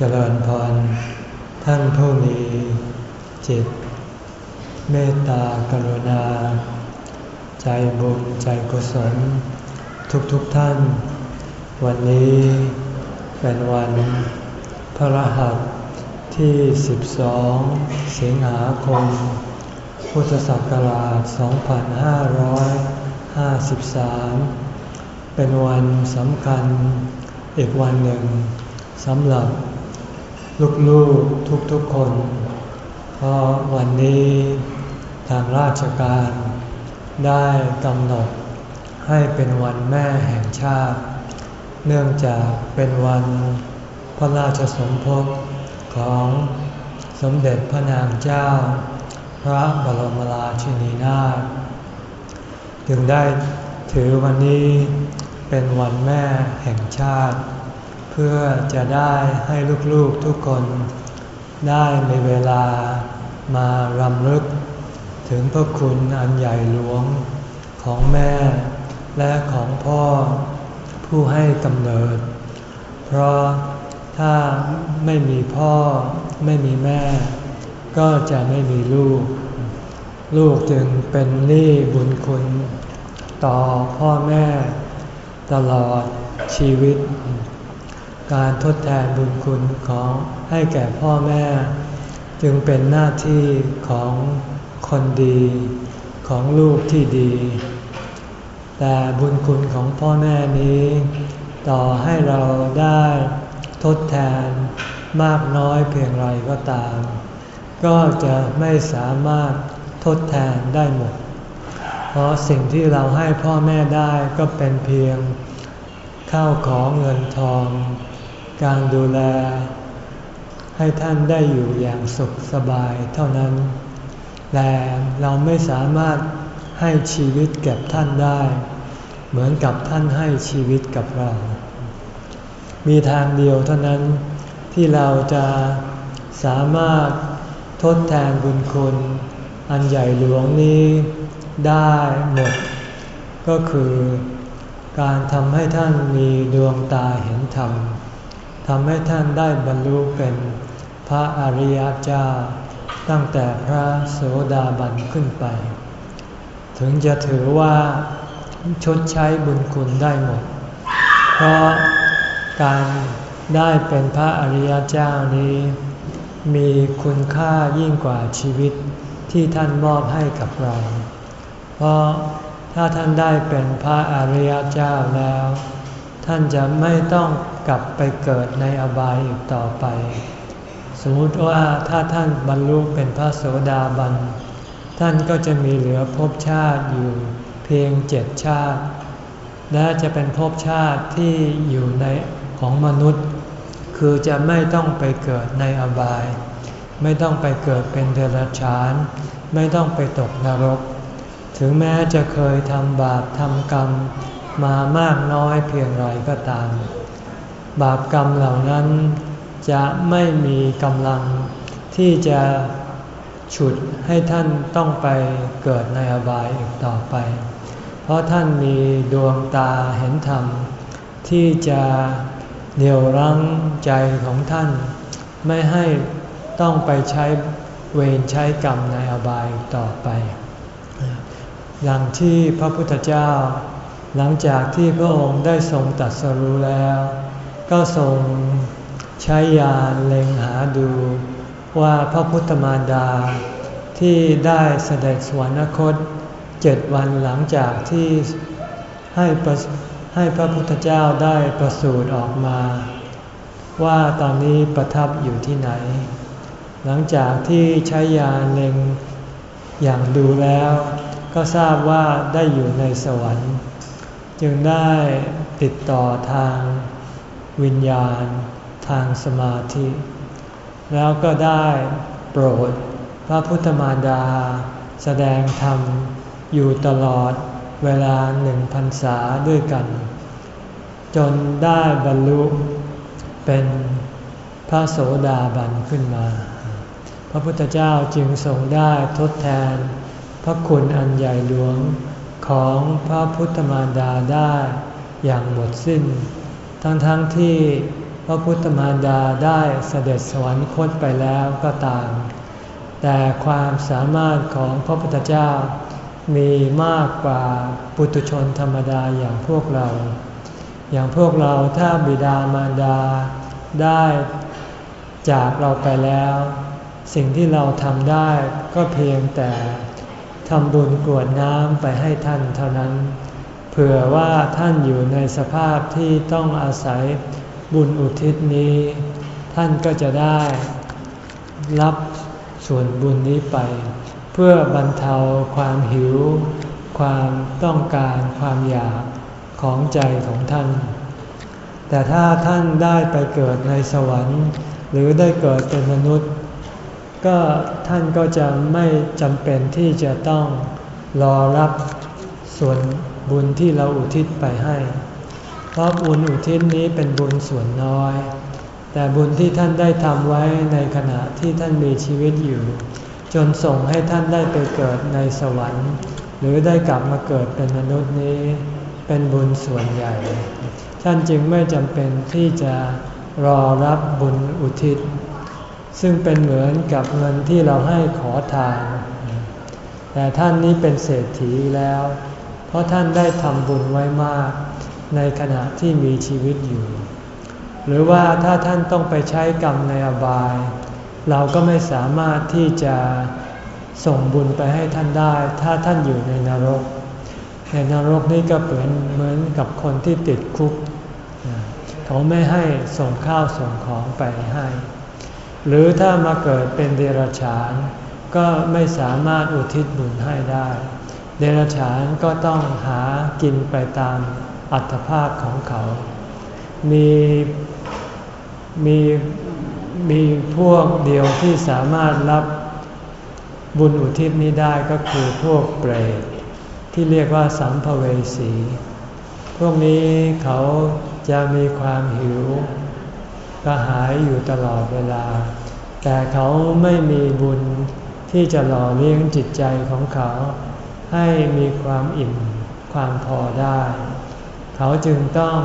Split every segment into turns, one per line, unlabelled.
เจริญพร ท่านผู้มีจิต เมตตากรุณา ใจบุญใจกุศล ทุกๆทท่าน วันนี้เป็นวันพระรหัสที่ 12 สิงหาคม พุทธศักราช 2553 เป็นวันสำคัญอีกวันหนึ่งสำหรับ ลูกๆทุกๆคน เพราะวันนี้ทางราชการได้กำหนดให้เป็นวันแม่แห่งชาติ เนื่องจากเป็นวันพระราชสมภพของสมเด็จพระนางเจ้า พระบรมราชินีนาถจึงได้ถือวันนี้เป็นวันแม่แห่งชาติ พื่อจะได้ให้ลูกๆทุกคน ได้ในเวลามารำลึก ถึงพระคุณอันใหญ่หลวงของแม่และของพ่อผู้ให้กำเนิด เพราะถ้าไม่มีพ่อไม่มีแม่ ก็จะไม่มีลูก ลูกจึงเป็นหนี้บุญคุณ ต่อพ่อแม่ ตลอดชีวิต การทดแทนบุญคุณของให้แก่พ่อแม่ จึงเป็นหน้าที่ของคนดี ของลูกที่ดี แต่บุญคุณของพ่อแม่นี้ ต่อให้เราได้ทดแทนมากน้อยเพียงไรก็ตาม ก็จะไม่สามารถทดแทนได้หมด เพราะสิ่งที่เราให้พ่อแม่ได้ก็เป็นเพียงข้าวของเงินทอง การดูแล ให้ท่านได้อยู่อย่างสุขสบายเท่านั้น แต่เราไม่สามารถให้ชีวิตแก่ท่านได้ เหมือนกับท่านให้ชีวิตกับเรา มีทางเดียวเท่านั้นที่เราจะสามารถทดแทนบุญคุณ อันใหญ่หลวงนี้ได้หมด ก็คือการทำให้ท่านมีดวงตาเห็นธรรม ทำให้ท่านได้บรรลุเป็นพระอริยเจ้า ตั้งแต่พระโสดาบันขึ้นไป ถึงจะถือว่าชดใช้บุญคุณได้หมด เพราะการได้เป็นพระอริยเจ้านี้ มีคุณค่ายิ่งกว่าชีวิตที่ท่านมอบให้กับเรา เพราะถ้าท่านได้เป็นพระอริยเจ้าแล้ว ท่านจะไม่ต้องกลับไปเกิดในอบายอีกต่อไป สมมติว่าถ้าท่านบรรลุเป็นพระโสดาบัน ท่านก็จะมีเหลือภพชาติอยู่เพียงเจ็ดชาติ และจะเป็นภพชาติที่อยู่ในของมนุษย์ คือจะไม่ต้องไปเกิดในอบาย ไม่ต้องไปเกิดเป็นเดรัจฉาน ไม่ต้องไปตกนรก ถึงแม้จะเคยทำบาปทำกรรม มามากน้อยเพียงไรก็ตาม บาปกรรมเหล่านั้นจะไม่มีกำลังที่จะฉุดให้ท่านต้องไปเกิดในอบายอีกต่อไป เพราะท่านมีดวงตาเห็นธรรม ที่จะเหนี่ยวรั้งใจของท่าน ไม่ให้ต้องไปใช้เวรใช้กรรมในอบายต่อไป อย่างที่พระพุทธเจ้า หลังจากที่พระองค์ได้ทรงตัดสรู้แล้ว ก็ทรงใช้ยานเล็งหาดูว่าพระพุทธมารดาที่ได้เสด็จสวรรคตเจ็ดวันหลังจากที่ให้ให้พระพุทธเจ้าได้ประสูติออกมา ว่าตอนนี้ประทับอยู่ที่ไหน หลังจากที่ใช้ยาเล็งอย่างดูแล้ว ก็ทราบว่าได้อยู่ในสวรรค์ จึงได้ติดต่อทางวิญญาณ ทางสมาธิ แล้วก็ได้โปรดพระพุทธมารดา แสดงธรรมอยู่ตลอดเวลาหนึ่งพรรษาด้วยกัน จนได้บรรลุเป็นพระโสดาบันขึ้นมา พระพุทธเจ้าจึงทรงได้ทดแทน พระคุณอันใหญ่หลวง ของพระพุทธมารดาได้อย่างหมดสิ้น ทั้งๆทที่พระพุทธมารดาได้เสด็จสวรรคตไปแล้วก็ตาม แต่ความสามารถของพระพุทธเจ้ามีมากกว่าปุถุชนธรรมดาอย่างพวกเรา อย่างพวกเราถ้าบิดามารดาได้จากเราไปแล้ว สิ่งที่เราทำได้ก็เพียงแต่ ทำบุญกรวดน้ำไปให้ท่านเท่านั้น เผื่อว่าท่านอยู่ในสภาพที่ต้องอาศัยบุญอุทิศนี้ ท่านก็จะได้รับส่วนบุญนี้ไป เพื่อบรรเทาความหิว ความต้องการความอยากของใจของท่าน แต่ถ้าท่านได้ไปเกิดในสวรรค์ หรือได้เกิดเป็นมนุษย์ ก็ท่านก็จะไม่จำเป็นที่จะต้องรอรับส่วนบุญที่เราอุทิศไปให้ เพราะบุญอุทิศนี้เป็นบุญส่วนน้อย แต่บุญที่ท่านได้ทำไว้ในขณะที่ท่านมีชีวิตอยู่ จนส่งให้ท่านได้ไปเกิดในสวรรค์ หรือได้กลับมาเกิดเป็นมนุษย์นี้ เป็นบุญส่วนใหญ่ ท่านจึงไม่จำเป็นที่จะรอรับบุญอุทิศ ซึ่งเป็นเหมือนกับเงินที่เราให้ขอทาน แต่ท่านนี้เป็นเศรษฐีแล้ว เพราะท่านได้ทำบุญไว้มากในขณะที่มีชีวิตอยู่ หรือว่าถ้าท่านต้องไปใช้กรรมในอบาย เราก็ไม่สามารถที่จะส่งบุญไปให้ท่านได้ ถ้าท่านอยู่ในนรก ในนรกนี่ก็เหมือนเหมือนกับคนที่ติดคุก เขาไม่ให้ส่งข้าวส่งของไปให้ หรือถ้ามาเกิดเป็นเดรัจฉาน ก็ไม่สามารถอุทิศบุญให้ได้ เดรัจฉานก็ต้องหากินไปตามอัตภาพของเขา มีมีมีพวกเดียวที่สามารถรับบุญอุทิศนี้ได้ก็คือพวกเปรตที่เรียกว่าสัมภเวสี พวกนี้เขาจะมีความหิว กระหายอยู่ตลอดเวลา แต่เขาไม่มีบุญที่จะหล่อเลี้ยงจิตใจของเขา ให้มีความอิ่มความพอได้ เขาจึงต้อง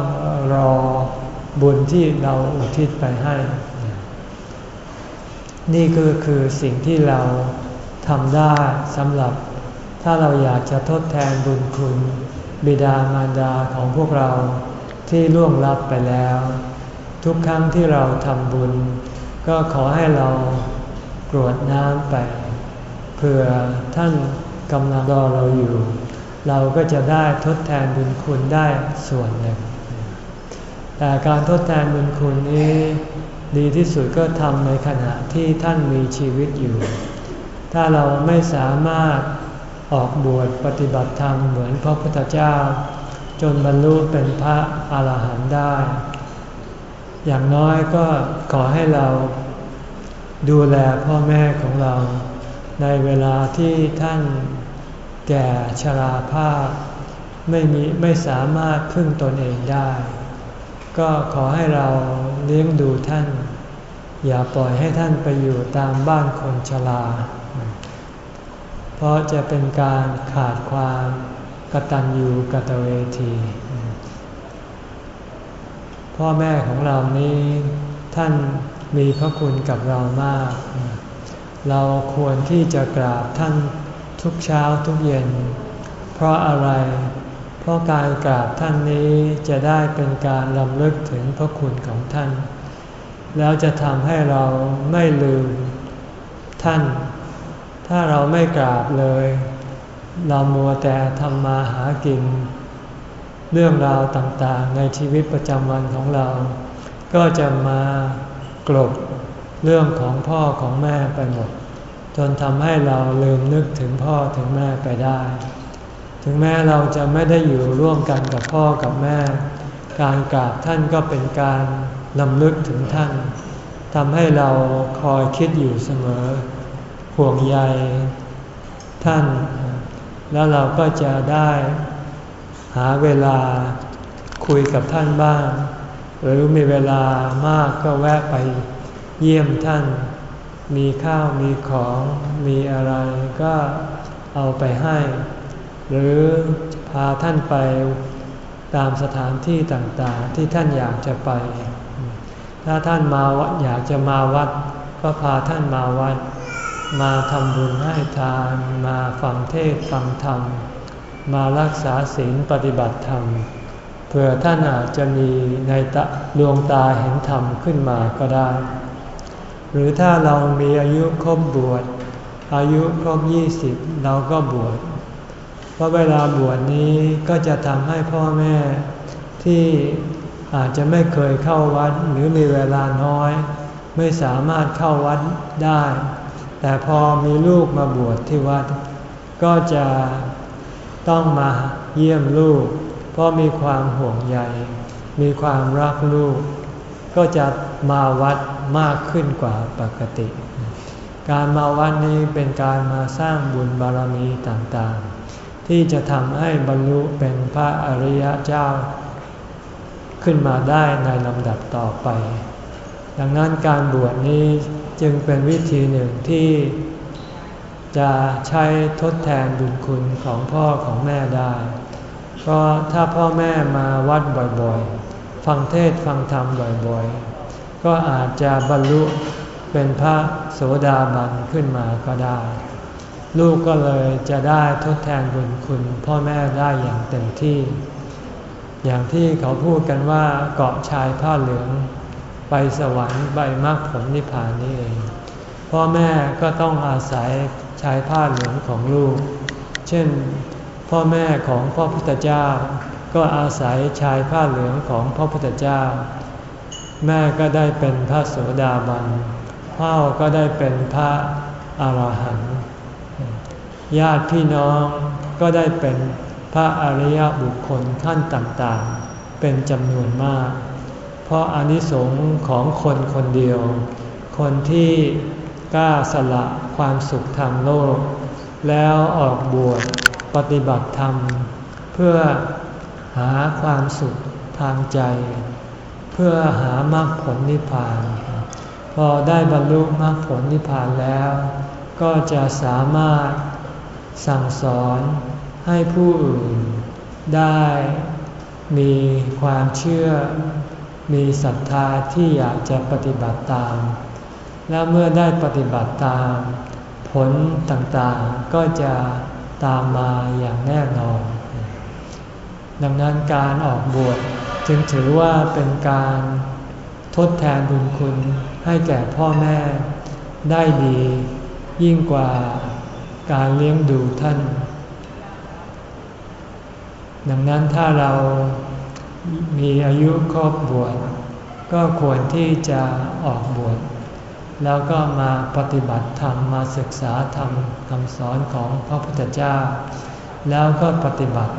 รอบุญที่เราอุทิศไปให้ นี่ก็คือสิ่งที่เราทำได้สำหรับ ถ้าเราอยากจะทดแทนบุญคุณ บิดามารดาของพวกเราที่ล่วงลับไปแล้ว ทุกครั้งที่เราทำบุญ ก็ขอให้เรากรวดน้ำไปเผื่อท่านกำลังรอเราอยู่ เราก็จะได้ทดแทนบุญคุณได้ส่วนหนึ่ง แต่การทดแทนบุญคุณนี้ดีที่สุดก็ทำในขณะที่ท่านมีชีวิตอยู่ ถ้าเราไม่สามารถออกบวชปฏิบัติธรรมเหมือนพระพุทธเจ้า จนบรรลุเป็นพระอาหารหันต์ได้ อย่างน้อยก็ขอให้เราดูแลพ่อแม่ของเรา ในเวลาที่ท่านแก่ชราภาพไม่มีไม่สามารถพึ่งตนเองได้ ก็ขอให้เราเลี้ยงดูท่าน อย่าปล่อยให้ท่านไปอยู่ตามบ้านคนชรา เพราะจะเป็นการขาดความกตัญญูกตเวที พ่อแม่ของเรานี้ท่านมีพระคุณกับเรามาก เราควรที่จะกราบท่านทุกเช้าทุกเย็น เพราะอะไร เพราะการกราบท่านนี้จะได้เป็นการลำลึกถึงพระคุณของท่าน แล้วจะทำให้เราไม่ลืมท่าน ถ้าเราไม่กราบเลย เรามัวแต่ทำมาหากิน เรื่องราวต่างๆ ในชีวิตประจำวันของเรา ก็จะมากลบเรื่องของพ่อของแม่ไปหมด จนทำให้เราลืมนึกถึงพ่อถึงแม่ไปได้ ถึงแม้เราจะไม่ได้อยู่ร่วมกันกับพ่อกับแม่ การกราบท่านก็เป็นการลำลึกถึงท่านทำให้เราคอยคิดอยู่เสมอ ห่วงใยท่าน แล้วเราก็จะได้ หาเวลาคุยกับท่านบ้าง หรือมีเวลามากก็แวะไปเยี่ยมท่าน มีข้าวมีของมีอะไรก็เอาไปให้ หรือพาท่านไปตามสถานที่ต่างๆ ที่ท่านอยากจะไป ถ้าท่านมาวัดอยากจะมาวัด ก็พาท่านมาวัด มาทำบุญให้ทาน มาฟังเทศฟังธรรม มารักษาศีลปฏิบัติธรรมเพื่อท่านอาจจะมีในตะดวงตาเห็นธรรมขึ้นมาก็ได้ หรือถ้าเรามีอายุครบบวชอายุครบยี่สิบเราก็บวชเพราะเวลาบวชนี้ก็จะทำให้พ่อแม่ที่อาจจะไม่เคยเข้าวัดหรือมีเวลาน้อย ไม่สามารถเข้าวัดได้ แต่พอมีลูกมาบวชที่วัด ก็จะ ต้องมาเยี่ยมลูก เพราะมีความห่วงใย มีความรักลูก ก็จะมาวัดมากขึ้นกว่าปกติ การมาวัดนี้เป็นการมาสร้างบุญบารมีต่างๆ ที่จะทำให้บรรลุเป็นพระอริยเจ้า ขึ้นมาได้ในลำดับต่อไป ดังนั้นการบวชนี้จึงเป็นวิธีหนึ่งที่ จะใช้ทดแทนบุญคุณของพ่อของแม่ได้ เพราะถ้าพ่อแม่มาวัดบ่อยๆ ฟังเทศฟังธรรมบ่อยๆ ก็อาจจะบรรลุเป็นพระโสดาบันขึ้นมาก็ได้ ลูกก็เลยจะได้ทดแทนบุญคุณ พ่อแม่ได้อย่างเต็มที่ อย่างที่เขาพูดกันว่าเกาะชายผ้าเหลือง ไปสวรรค์ใบมรรคผลนิพพานนี่เอง พ่อแม่ก็ต้องอาศัย ชายผ้าเหลืองของลูก เช่น พ่อแม่ของพระพุทธเจ้า ก็อาศัยชายผ้าเหลืองของพระพุทธเจ้า แม่ก็ได้เป็นพระโสดาบันพ่อก็ได้เป็นพระอรหันต์ญาติพี่น้องก็ได้เป็นพระอริยบุคคลขั้นต่างๆ เป็นจำนวนมาก เพราะอานิสงส์ของคนคนเดียว คนที่ กล้าสละความสุขทางโลก แล้วออกบวชปฏิบัติธรรม เพื่อหาความสุขทางใจ เพื่อหามรรคผลนิพพาน พอได้บรรลุมรรคผลนิพพานแล้ว ก็จะสามารถสั่งสอนให้ผู้อื่นได้มีความเชื่อ มีศรัทธาที่อยากจะปฏิบัติตาม และเมื่อได้ปฏิบัติตาม ผลต่างๆก็จะตามมาอย่างแน่นอน ดังนั้นการออกบวชจึงถือว่าเป็นการทดแทนบุญคุณให้แก่พ่อแม่ได้ดี ยิ่งกว่าการเลี้ยงดูท่าน ดังนั้นถ้าเรามีอายุครบบวชก็ควรที่จะออกบวช แล้วก็มาปฏิบัติธรรมมาศึกษาธรรมคำสอนของพระพุทธเจ้า แล้วก็ปฏิบัติ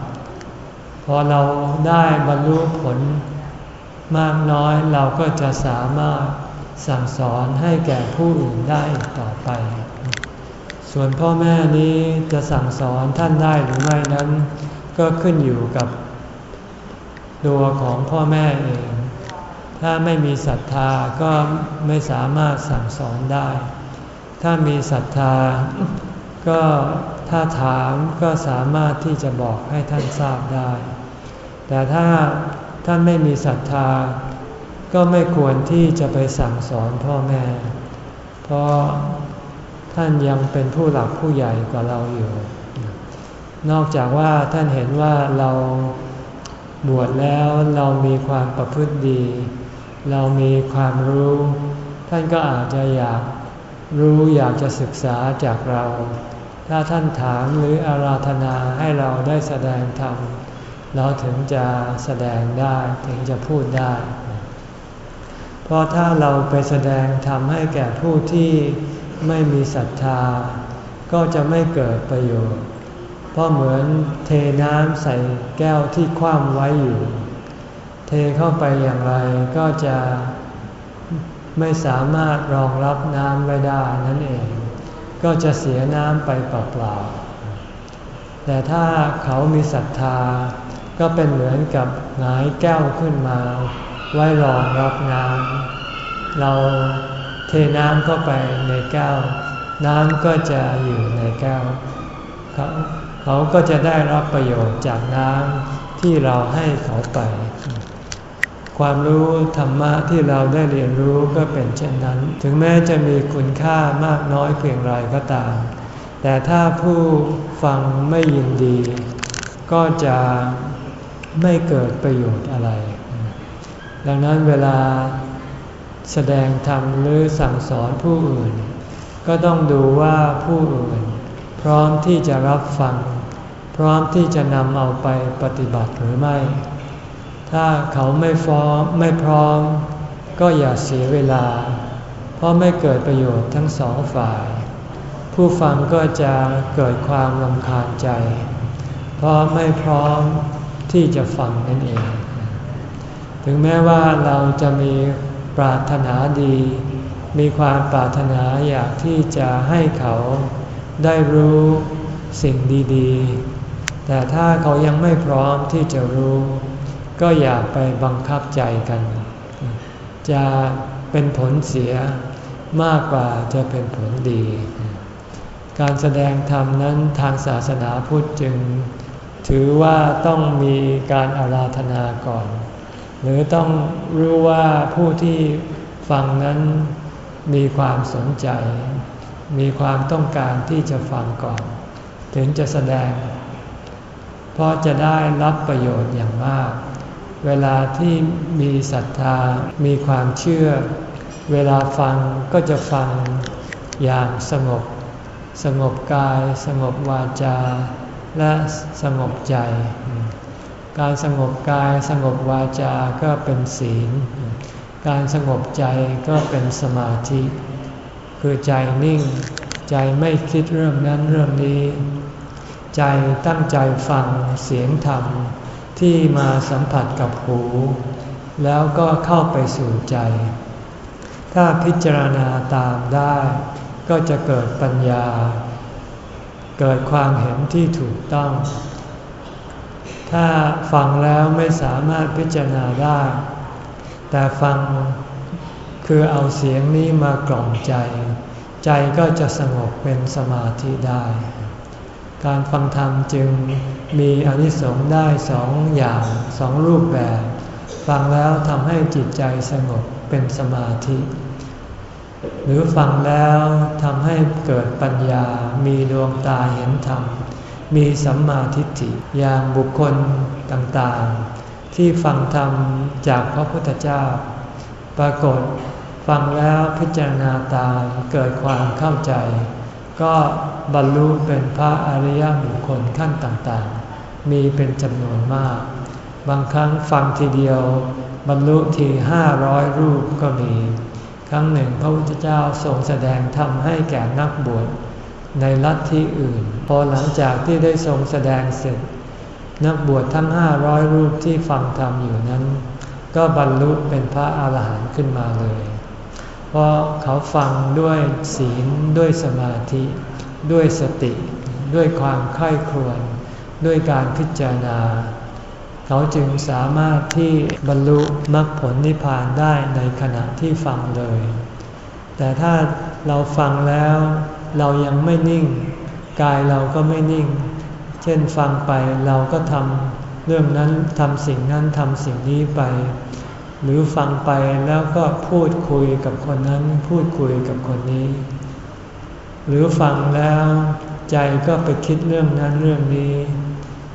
พอเราได้บรรลุผลมากน้อยเราก็จะสามารถสั่งสอนให้แก่ผู้อื่นได้ต่อไป ส่วนพ่อแม่นี้จะสั่งสอนท่านได้หรือไม่นั้น ก็ขึ้นอยู่กับตัวของพ่อแม่เอง ถ้าไม่มีศรัทธาก็ไม่สามารถสั่งสอนได้ ถ้ามีศรัทธา ก็ถ้าถามก็สามารถที่จะบอกให้ท่านทราบได้ แต่ถ้าท่านไม่มีศรัทธา ก็ไม่ควรที่จะไปสั่งสอนพ่อแม่ เพราะท่านยังเป็นผู้หลักผู้ใหญ่กว่าเราอยู่ นอกจากว่าท่านเห็นว่าเราบวชแล้วเรามีความประพฤติดี เรามีความรู้ ท่านก็อาจจะอยากรู้อยากจะศึกษาจากเรา ถ้าท่านถามหรืออาราธนาให้เราได้แสดงธรรมเราถึงจะแสดงได้ถึงจะพูดได้ เพราะถ้าเราไปแสดงธรรมให้แก่ผู้ที่ไม่มีศรัทธา ก็จะไม่เกิดประโยชน์ เพราะเหมือนเทน้ำใส่แก้วที่คว่ำไว้อยู่ เทเข้าไปอย่างไรก็จะไม่สามารถรองรับน้ำไว้ได้นั่นเอง ก็จะเสียน้ำไปเปล่าๆแต่ถ้าเขามีศรัทธา ก็เป็นเหมือนกับหงายแก้วขึ้นมา ไว้รองรับน้ำเราเทน้ำเข้าไปในแก้ว น้ำก็จะอยู่ในแก้วเขาก็จะได้รับประโยชน์จากน้ำที่เราให้เขาไป ความรู้ธรรมะที่เราได้เรียนรู้ก็เป็นเช่นนั้น ถึงแม้จะมีคุณค่ามากน้อยเพียงไรก็ตาม แต่ถ้าผู้ฟังไม่ยินดี ก็จะไม่เกิดประโยชน์อะไร ดังนั้นเวลาแสดงธรรมหรือสั่งสอนผู้อื่น ก็ต้องดูว่าผู้อื่น พร้อมที่จะรับฟัง พร้อมที่จะนำเอาไปปฏิบัติหรือไม่ ถ้าเขาไม่ฟ้อมไม่พร้อม ก็อย่าเสียเวลา เพราะไม่เกิดประโยชน์ทั้งสองฝ่าย ผู้ฟังก็จะเกิดความรำคาญใจ เพราะไม่พร้อมที่จะฟังนั่นเอง ถึงแม้ว่าเราจะมีปรารถนาดี มีความปรารถนาอยากที่จะให้เขาได้รู้สิ่งดีๆ แต่ถ้าเขายังไม่พร้อมที่จะรู้ ก็อย่าไปบังคับใจกัน จะเป็นผลเสียมากกว่าจะเป็นผลดี การแสดงธรรมนั้นทางศาสนาพุทธจึง ถือว่าต้องมีการอาราธนาก่อน หรือต้องรู้ว่าผู้ที่ฟังนั้นมีความสนใจ มีความต้องการที่จะฟังก่อน ถึงจะแสดง เพราะจะได้รับประโยชน์อย่างมาก เวลาที่มีศรัทธา มีความเชื่อ เวลาฟังก็จะฟังอย่างสงบ สงบกาย สงบวาจา และสงบใจ การสงบกายสงบวาจาก็เป็นศีล การสงบใจก็เป็นสมาธิ คือใจนิ่ง ใจไม่คิดเรื่องนั้นเรื่องนี้ ใจตั้งใจฟังเสียงธรรม ที่มาสัมผัสกับหู แล้วก็เข้าไปสู่ใจ ถ้าพิจารณาตามได้ ก็จะเกิดปัญญา เกิดความเห็นที่ถูกต้อง ถ้าฟังแล้วไม่สามารถพิจารณาได้ แต่ฟังคือเอาเสียงนี้มากล่อมใจ ใจก็จะสงบเป็นสมาธิได้ การฟังธรรมจึงมีอนิสงส์ได้สองอย่างสองรูปแบบ ฟังแล้วทำให้จิตใจสงบเป็นสมาธิ หรือฟังแล้วทำให้เกิดปัญญา มีดวงตาเห็นธรรม มีสัมมาทิฏฐิอย่างบุคคลต่างๆ ที่ฟังธรรมจากพระพุทธเจ้า ปรากฏฟังแล้วพิจารณาตามเกิดความเข้าใจ ก็บรรลุเป็นพระอริยบุคคลขั้นต่างๆ มีเป็นจำนวนมาก บางครั้งฟังทีเดียว บรรลุทีห้าร้อยรูปก็มี ครั้งหนึ่งพระพุทธเจ้าทรงแสดงธรรมให้แก่นักบวชในลัทธิอื่น พอหลังจากที่ได้ทรงแสดงเสร็จ นักบวชทั้งห้าร้อยรูปที่ฟังธรรมอยู่นั้น ก็บรรลุเป็นพระอาหารหันต์ขึ้นมาเลย เพราะเขาฟังด้วยศีลด้วยสมาธิ ด้วยสติ ด้วยความไข้ครวนด้วยการพิจารณา เขาจึงสามารถที่บรรลุมรรคผลนิพพานได้ในขณะที่ฟังเลย แต่ถ้าเราฟังแล้ว เรายังไม่นิ่ง กายเราก็ไม่นิ่ง เช่นฟังไปเราก็ทำเรื่องนั้นทำสิ่งนั้นทำสิ่งนี้ไป หรือฟังไปแล้วก็พูดคุยกับคนนั้น พูดคุยกับคนนี้ หรือฟังแล้วใจก็ไปคิดเรื่องนั้นเรื่องนี้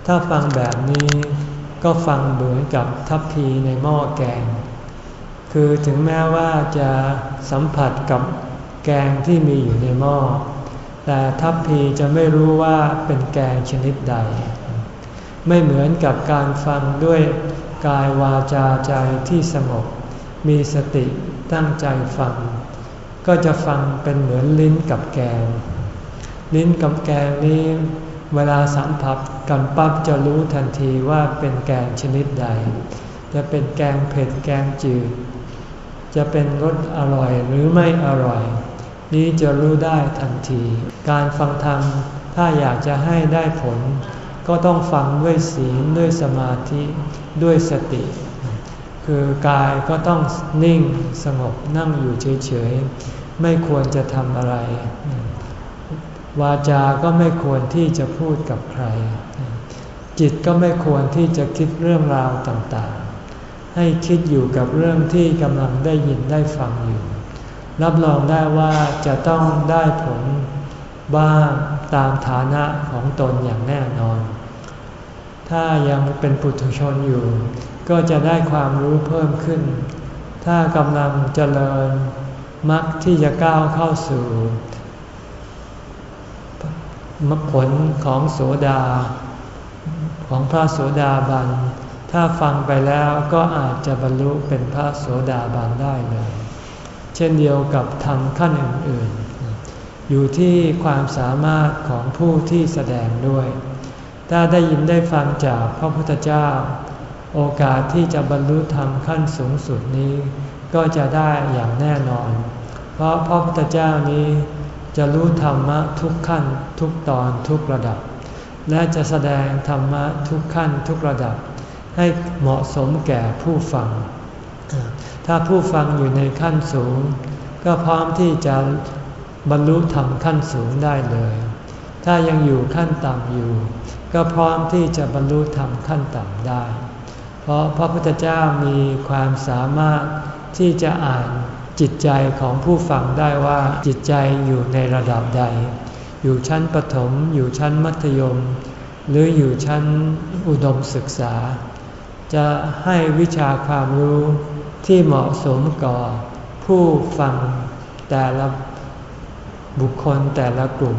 ถ้าฟังแบบนี้ก็ฟังเหมือนกับทัพพีในหม้อแกง คือถึงแม้ว่าจะสัมผัสกับแกงที่มีอยู่ในหม้อ แต่ทัพพีจะไม่รู้ว่าเป็นแกงชนิดใด ไม่เหมือนกับการฟังด้วย กายวาจาใจที่สงบ มีสติตั้งใจฟัง ก็จะฟังเป็นเหมือนลิ้นกับแกง ลิ้นกับแกงนี้ เวลาสัมผัสกันปั๊บจะรู้ทันทีว่าเป็นแกงชนิดใด จะเป็นแกงเผ็ดแกงจืด จะเป็นรสอร่อยหรือไม่อร่อย นี้จะรู้ได้ทันที การฟังธรรมถ้าอยากจะให้ได้ผล ก็ต้องฟังด้วยศีลด้วยสมาธิด้วยสติ คือกายก็ต้องนิ่งสงบนั่งอยู่เฉยๆ ไม่ควรจะทำอะไร วาจาก็ไม่ควรที่จะพูดกับใคร จิตก็ไม่ควรที่จะคิดเรื่องราวต่างๆ ให้คิดอยู่กับเรื่องที่กำลังได้ยินได้ฟังอยู่ รับรองได้ว่าจะต้องได้ผลบ้างตามฐานะของตนอย่างแน่นอน ถ้ายังเป็นปุถุชนอยู่ ก็จะได้ความรู้เพิ่มขึ้น ถ้ากำลังเจริญมักที่จะก้าวเข้าสู่มรรคผลของโสดา ของพระโสดาบัน ถ้าฟังไปแล้วก็อาจจะบรรลุเป็นพระโสดาบันได้เลย เช่นเดียวกับทำขั้นอื่น ๆ อยู่ที่ความสามารถของผู้ที่แสดงด้วย ถ้าได้ยินได้ฟังจากพระพุทธเจ้า โอกาสที่จะบรรลุธรรมขั้นสูงสุดนี้ ก็จะได้อย่างแน่นอน เพราะพระพุทธเจ้านี้จะรู้ธรรมะทุกขั้นทุกตอนทุกระดับ และจะแสดงธรรมะทุกขั้นทุกระดับ ให้เหมาะสมแก่ผู้ฟัง ถ้าผู้ฟังอยู่ในขั้นสูง ก็พร้อมที่จะบรรลุธรรมขั้นสูงได้เลย ถ้ายังอยู่ขั้นต่ำอยู่ ก็พร้อมที่จะบรรลุธรรมขั้นต่ำได้ เพราะพระพุทธเจ้ามีความสามารถที่จะอ่านจิตใจของผู้ฟังได้ว่าจิตใจอยู่ในระดับใด อยู่ชั้นประถมอยู่ชั้นมัธยม หรืออยู่ชั้นอุดมศึกษา จะให้วิชาความรู้ที่เหมาะสมก่อผู้ฟังแต่ละบุคคลแต่ละกลุ่ม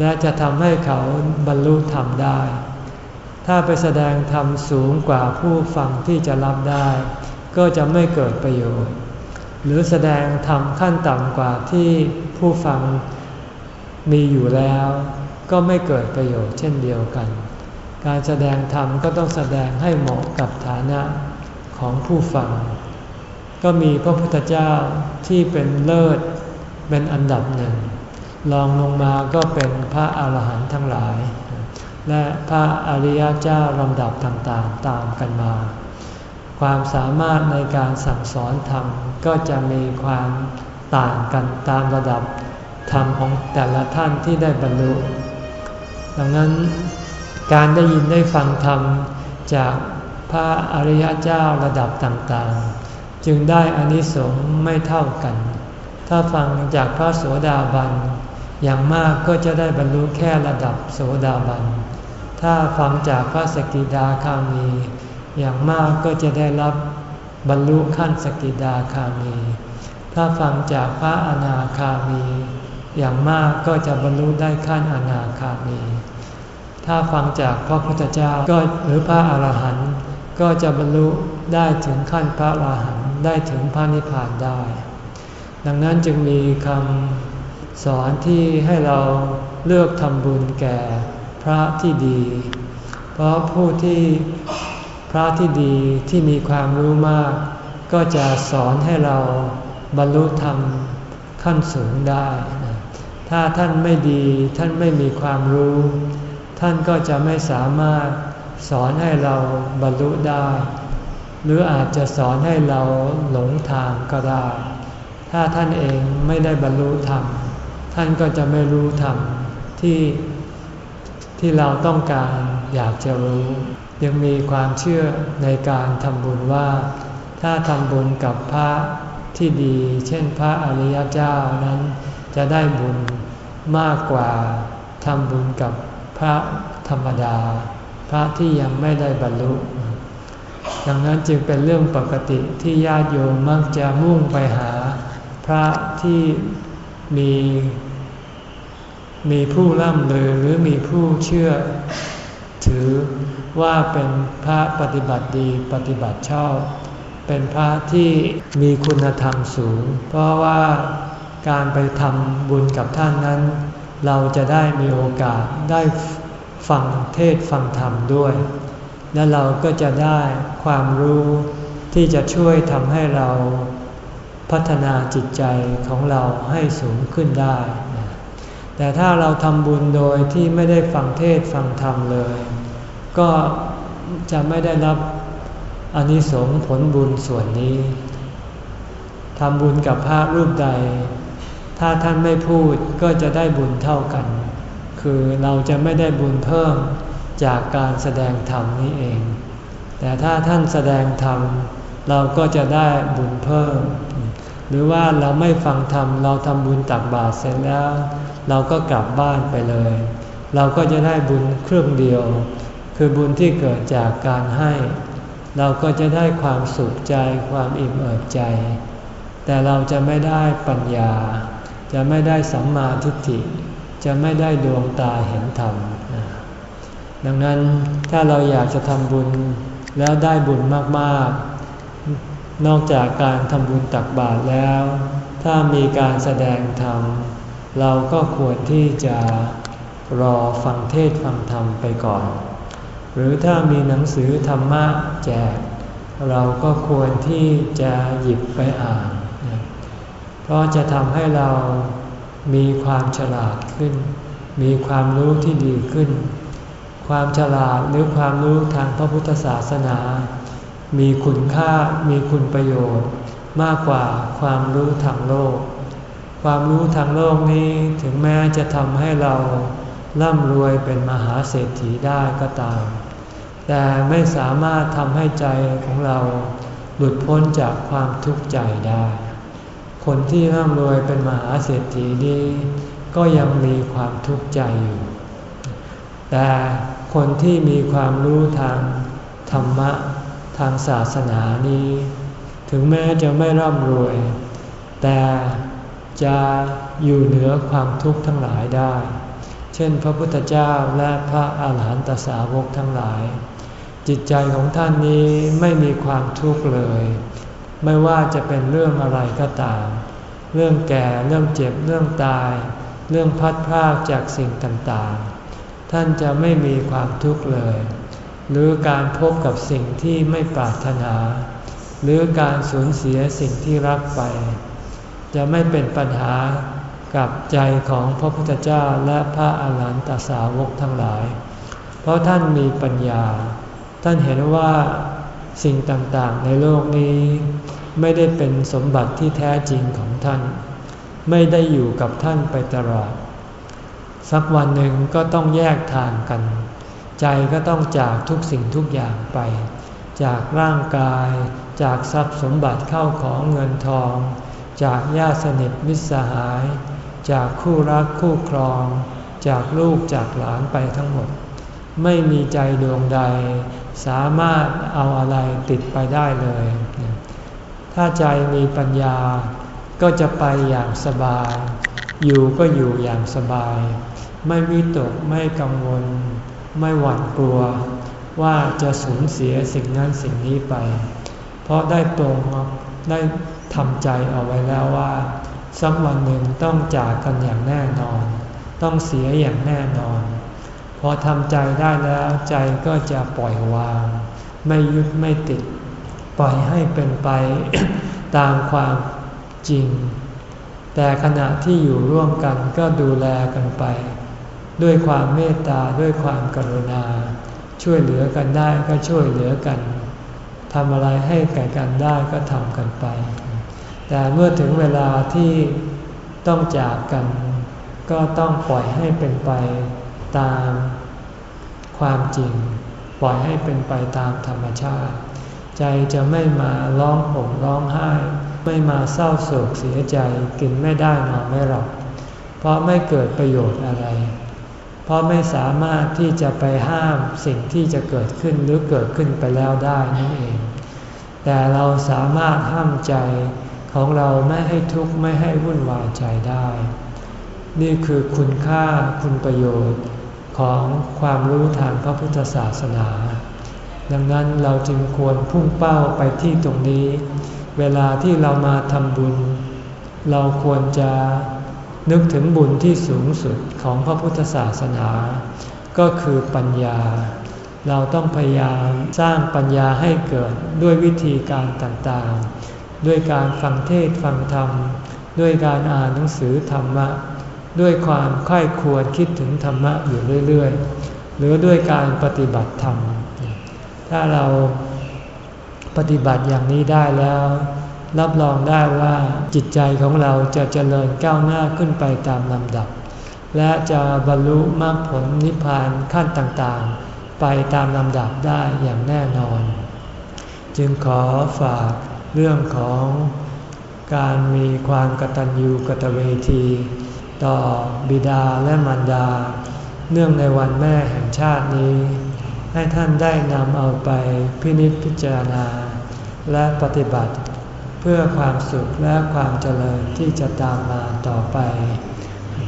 และจะทำให้เขาบรรลุธรรมได้ ถ้าไปแสดงธรรมสูงกว่าผู้ฟังที่จะรับได้ ก็จะไม่เกิดประโยชน์ หรือแสดงธรรมขั้นต่ำกว่าที่ผู้ฟังมีอยู่แล้ว ก็ไม่เกิดประโยชน์เช่นเดียวกัน การแสดงธรรมก็ต้องแสดงให้เหมาะกับฐานะของผู้ฟัง ก็มีพระพุทธเจ้าที่เป็นเลิศเป็นอันดับหนึ่ง ลองลงมาก็เป็นพระอาหารหันต์ทั้งหลาย และพระอริยเจ้าลำดับต่างๆตามกันมา ความสามารถในการสั่งสอนธรรมก็จะมีความต่างกันตามระดับธรรมของแต่ละท่านที่ได้บรรลุ ดังนั้นการได้ยินได้ฟังธรรมจากพระอริยเจ้าระดับต่างๆ จึงได้อานิสงส์ไม่เท่ากัน ถ้าฟังจากพระโสดาบัน อย่างมากก็จะได้บรรลุแค่ระดับโสดาบัน ถ้าฟังจากพระสกิดาคามี อย่างมากก็จะได้รับบรรลุขั้นสกิดาคามี ถ้าฟังจากพระอนาคามี อย่างมากก็จะบรรลุได้ขั้นอนาคามี ถ้าฟังจากพระพุทธเจ้าก็หรือพระอาหารหันต์ก็จะบรรลุได้ถึงขั้นพระอาหารหันต์ได้ถึงพระนิพพานได้ ดังนั้นจึงมีคำ สอนที่ให้เราเลือกทำบุญแก่พระที่ดี เพราะผู้ที่พระที่ดีที่มีความรู้มาก ก็จะสอนให้เราบรรลุธรรมขั้นสูงได้ ถ้าท่านไม่ดีท่านไม่มีความรู้ ท่านก็จะไม่สามารถสอนให้เราบรรลุได้ หรืออาจจะสอนให้เราหลงทางก็ได้ ถ้าท่านเองไม่ได้บรรลุธรรม ท่านก็จะไม่รู้ธรรมที่ที่เราต้องการอยากจะรู้ ยังมีความเชื่อในการทำบุญว่า ถ้าทำบุญกับพระที่ดี เช่นพระอริยเจ้านั้นจะได้บุญมากกว่าทำบุญกับพระธรรมดา พระที่ยังไม่ได้บรรลุ ดังนั้นจึงเป็นเรื่องปกติที่ญาติโยมมักจะมุ่งไปหา พระที่มี มีผู้ร่ำลือหรือมีผู้เชื่อ ถือว่าเป็นพระปฏิบัติดีปฏิบัติชอบ เป็นพระที่มีคุณธรรมสูง เพราะว่าการไปทำบุญกับท่านนั้น เราจะได้มีโอกาสได้ฟังเทศฟังธรรมด้วย และเราก็จะได้ความรู้ที่จะช่วยทำให้เราพัฒนาจิตใจของเราให้สูงขึ้นได้ แต่ถ้าเราทำบุญโดยที่ไม่ได้ฟังเทศฟังธรรมเลย ก็จะไม่ได้รับอนิสงส์ผลบุญส่วนนี้ทำบุญกับพระรูปใด ถ้าท่านไม่พูดก็จะได้บุญเท่ากัน คือเราจะไม่ได้บุญเพิ่มจากการแสดงธรรมนี้เอง แต่ถ้าท่านแสดงธรรมเราก็จะได้บุญเพิ่ม หรือว่าเราไม่ฟังธรรมเราทำบุญตักบาตรเสร็จแล้ว เราก็กลับบ้านไปเลย เราก็จะได้บุญเครื่องเดียว คือบุญที่เกิดจากการให้ เราก็จะได้ความสุขใจความอิ่มเอิบใจ แต่เราจะไม่ได้ปัญญา จะไม่ได้สัมมาทิฏฐิ จะไม่ได้ดวงตาเห็นธรรม ดังนั้นถ้าเราอยากจะทำบุญแล้วได้บุญมาก ๆ นอกจากการทำบุญตักบาตรแล้ว ถ้ามีการแสดงธรรม เราก็ควรที่จะรอฟังเทศฟังธรรมไปก่อน หรือถ้ามีหนังสือธรรมะแจก เราก็ควรที่จะหยิบไปอ่าน เพราะจะทำให้เรามีความฉลาดขึ้น มีความรู้ที่ดีขึ้น ความฉลาดหรือความรู้ทางพระพุทธศาสนา มีคุณค่ามีคุณประโยชน์ มากกว่าความรู้ทางโลก ความรู้ทางโลกนี้ถึงแม้จะทำให้เราร่ำรวยเป็นมหาเศรษฐีได้ก็ตาม แต่ไม่สามารถทำให้ใจของเราหลุดพ้นจากความทุกข์ใจได้ คนที่ร่ำรวยเป็นมหาเศรษฐีนี้ก็ยังมีความทุกข์ใจอยู่ แต่คนที่มีความรู้ทางธรรมะทางศาสนานี้ ถึงแม้จะไม่ร่ำรวย แต่ จะอยู่เหนือความทุกข์ทั้งหลายได้ เช่น พระพุทธเจ้าและพระอาหารหันตสาวกทั้งหลาย จิตใจของท่านนี้ไม่มีความทุกข์เลย ไม่ว่าจะเป็นเรื่องอะไรก็ตาม เรื่องแก่เรื่องเจ็บเรื่องตาย เรื่องพัดพรากจากสิ่งต่างๆ ท่านจะไม่มีความทุกข์เลย หรือการพบกับสิ่งที่ไม่ปรารถนา หรือการสูญเสียสิ่งที่รักไป จะไม่เป็นปัญหากับใจของพระพุทธเจ้าและพระอาหารหันตสาวกทั้งหลาย เพราะท่านมีปัญญา ท่านเห็นว่าสิ่งต่างๆในโลกนี้ ไม่ได้เป็นสมบัติที่แท้จริงของท่าน ไม่ได้อยู่กับท่านไปตลอด สักวันหนึ่งก็ต้องแยกทางกัน ใจก็ต้องจากทุกสิ่งทุกอย่างไป จากร่างกาย จากทรัพย์สมบัติเข้าของเงินทอง จากญาติสนิทมิตรสหาย จากคู่รักคู่ครอง จากลูกจากหลานไปทั้งหมด ไม่มีใจดวงใด สามารถเอาอะไรติดไปได้เลย ถ้าใจมีปัญญาก็จะไปอย่างสบาย อยู่ก็อยู่อย่างสบาย ไม่วิตกไม่กังวล ไม่หวาดกลัว ว่าจะสูญเสียสิ่งนั้นสิ่งนี้ไป เพราะได้ตรงได้ ทำใจเอาไว้แล้วว่าสักวันหนึ่งต้องจากกันอย่างแน่นอน ต้องเสียอย่างแน่นอน พอทำใจได้แล้วใจก็จะปล่อยวาง ไม่ยึดไม่ติด ปล่อยให้เป็นไปตามความจริง แต่ขณะที่อยู่ร่วมกันก็ดูแลกันไป ด้วยความเมตตาด้วยความกรุณา ช่วยเหลือกันได้ก็ช่วยเหลือกันทำอะไรให้แก่กันได้ก็ทำกันไป แต่เมื่อถึงเวลาที่ต้องจากกัน ก็ต้องปล่อยให้เป็นไปตามความจริง ปล่อยให้เป็นไปตามธรรมชาติ ใจจะไม่มาร้องห่มร้องไห้ ไม่มาเศร้าโศกเสียใจกินไม่ได้นอนไม่หลับเพราะไม่เกิดประโยชน์อะไร เพราะไม่สามารถที่จะไปห้ามสิ่งที่จะเกิดขึ้นหรือเกิดขึ้นไปแล้วได้นั่นเอง แต่เราสามารถห้ามใจ ของเราไม่ให้ทุกข์ไม่ให้วุ่นวายใจได้ นี่คือคุณค่าคุณประโยชน์ของความรู้ทางพระพุทธศาสนา ดังนั้นเราจึงควรพุ่งเป้าไปที่ตรงนี้ เวลาที่เรามาทำบุญ เราควรจะนึกถึงบุญที่สูงสุดของพระพุทธศาสนา ก็คือปัญญา เราต้องพยายามสร้างปัญญาให้เกิดด้วยวิธีการต่างๆ ด้วยการฟังเทศฟังธรรม ด้วยการอ่านหนังสือธรรมะ ด้วยความค่ายควรคิดถึงธรรมะอยู่เรื่อยๆ หรือด้วยการปฏิบัติธรรม ถ้าเราปฏิบัติอย่างนี้ได้แล้ว รับรองได้ว่าจิตใจของเราจะเจริญก้าวหน้าขึ้นไปตามลำดับ และจะบรรลุมรรคผลนิพพานขั้นต่างๆ ไปตามลำดับได้อย่างแน่นอน จึงขอฝาก เรื่องของการมีความกตัญญูกตเวที ต่อบิดาและมารดา เนื่องในวันแม่แห่งชาตินี้ ให้ท่านได้นำเอาไปพินิจพิจารณา และปฏิบัติเพื่อความสุขและความเจริญที่จะตามมาต่อไป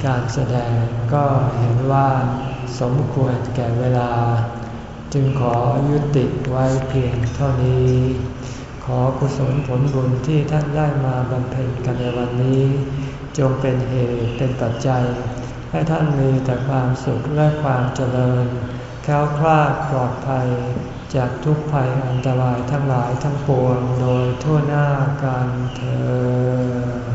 การแสดงก็เห็นว่าสมควรแก่เวลา จึงขอยุติไว้เพียงเท่านี้ อกุศลผลบุญที่ท่านได้มาบำเพ็ญกันในวันนี้ จงเป็นเหตุเป็นปัจจัย ให้ท่านมีแต่ความสุขและความเจริญแค้วคลาดปลอดภัย จากทุกภัยอันตรายทั้งหลายทั้งปวงโดยทั่วหน้ากันเธอ